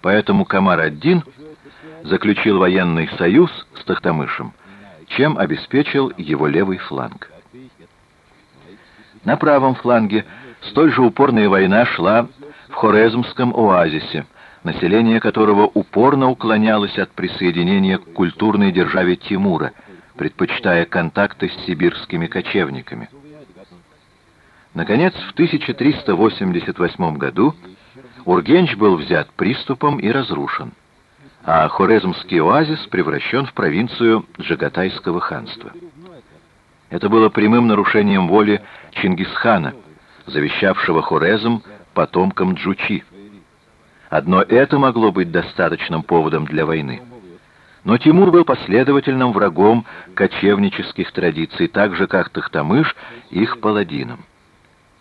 Поэтому Камар-ад-Дин заключил военный союз с Тахтамышем, чем обеспечил его левый фланг. На правом фланге столь же упорная война шла в Хорезмском оазисе, население которого упорно уклонялось от присоединения к культурной державе Тимура, предпочитая контакты с сибирскими кочевниками. Наконец, в 1388 году Ургенч был взят приступом и разрушен, а Хорезмский оазис превращен в провинцию Джагатайского ханства. Это было прямым нарушением воли Чингисхана, завещавшего Хорезм потомкам Джучи. Одно это могло быть достаточным поводом для войны. Но Тимур был последовательным врагом кочевнических традиций, так же, как Тахтамыш их паладином.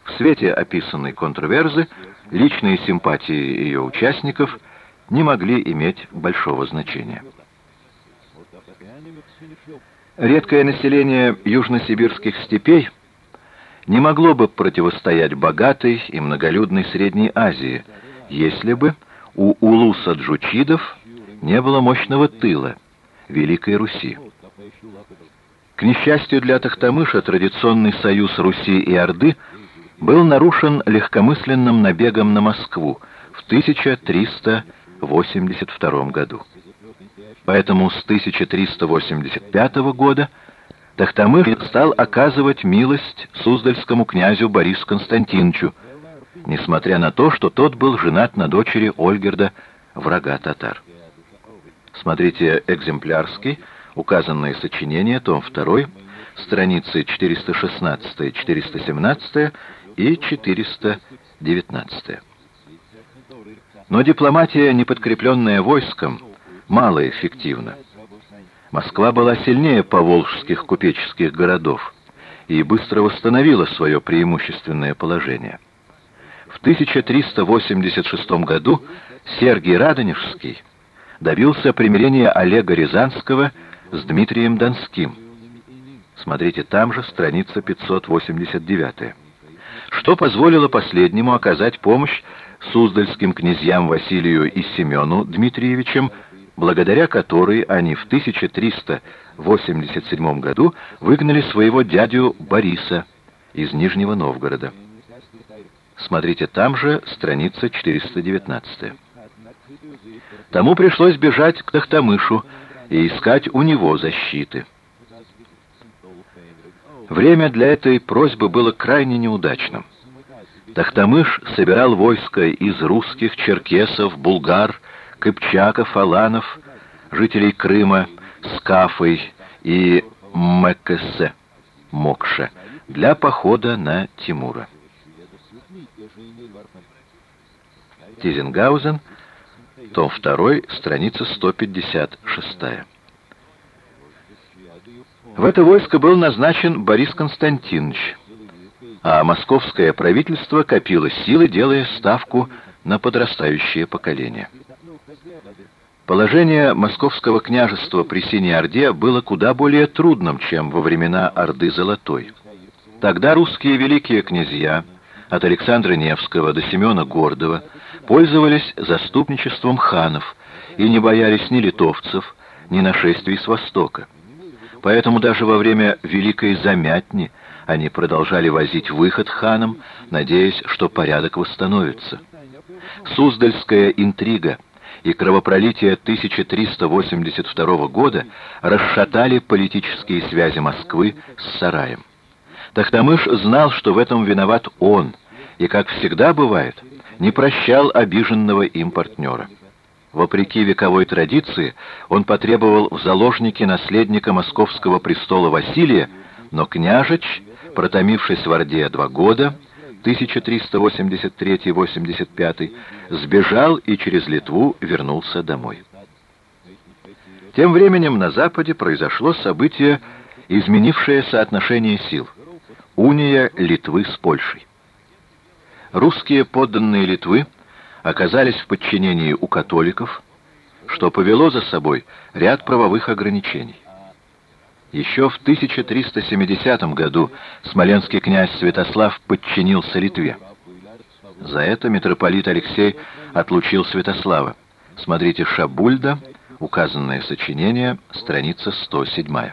В свете описанной контроверзы личные симпатии ее участников не могли иметь большого значения. Редкое население южносибирских степей не могло бы противостоять богатой и многолюдной Средней Азии – если бы у улуса джучидов не было мощного тыла Великой Руси. К несчастью для Тахтамыша, традиционный союз Руси и Орды был нарушен легкомысленным набегом на Москву в 1382 году. Поэтому с 1385 года Тахтамыш стал оказывать милость Суздальскому князю Борису Константиновичу, несмотря на то, что тот был женат на дочери Ольгерда, врага татар. Смотрите экземплярский, указанное сочинение, том 2, страницы 416, 417 и 419. Но дипломатия, не подкрепленная войском, малоэффективна. Москва была сильнее поволжских купеческих городов и быстро восстановила свое преимущественное положение. В 1386 году Сергий Радонежский добился примирения Олега Рязанского с Дмитрием Донским. Смотрите, там же страница 589. Что позволило последнему оказать помощь суздальским князьям Василию и Семену Дмитриевичам, благодаря которой они в 1387 году выгнали своего дядю Бориса из Нижнего Новгорода. Смотрите, там же страница 419. Тому пришлось бежать к Тахтамышу и искать у него защиты. Время для этой просьбы было крайне неудачным. Тахтамыш собирал войско из русских, черкесов, булгар, кыпчаков, аланов, жителей Крыма, Скафой и Меккесе, Мокше, для похода на Тимура. Тизенгаузен, том 2, страница 156. В это войско был назначен Борис Константинович, а московское правительство копило силы, делая ставку на подрастающее поколение. Положение московского княжества при Синей Орде было куда более трудным, чем во времена Орды Золотой. Тогда русские великие князья от Александра Невского до Семена Гордова пользовались заступничеством ханов и не боялись ни литовцев, ни нашествий с востока. Поэтому даже во время Великой Замятни они продолжали возить выход ханам, надеясь, что порядок восстановится. Суздальская интрига и кровопролитие 1382 года расшатали политические связи Москвы с Сараем. Тахтамыш знал, что в этом виноват он, и, как всегда бывает, не прощал обиженного им партнера. Вопреки вековой традиции, он потребовал в заложнике наследника московского престола Василия, но княжич, протомившись в Орде два года, 1383-85, сбежал и через Литву вернулся домой. Тем временем на Западе произошло событие, изменившее соотношение сил. Уния Литвы с Польшей русские подданные Литвы оказались в подчинении у католиков, что повело за собой ряд правовых ограничений. Еще в 1370 году смоленский князь Святослав подчинился Литве. За это митрополит Алексей отлучил Святослава. Смотрите «Шабульда», указанное сочинение, страница 107.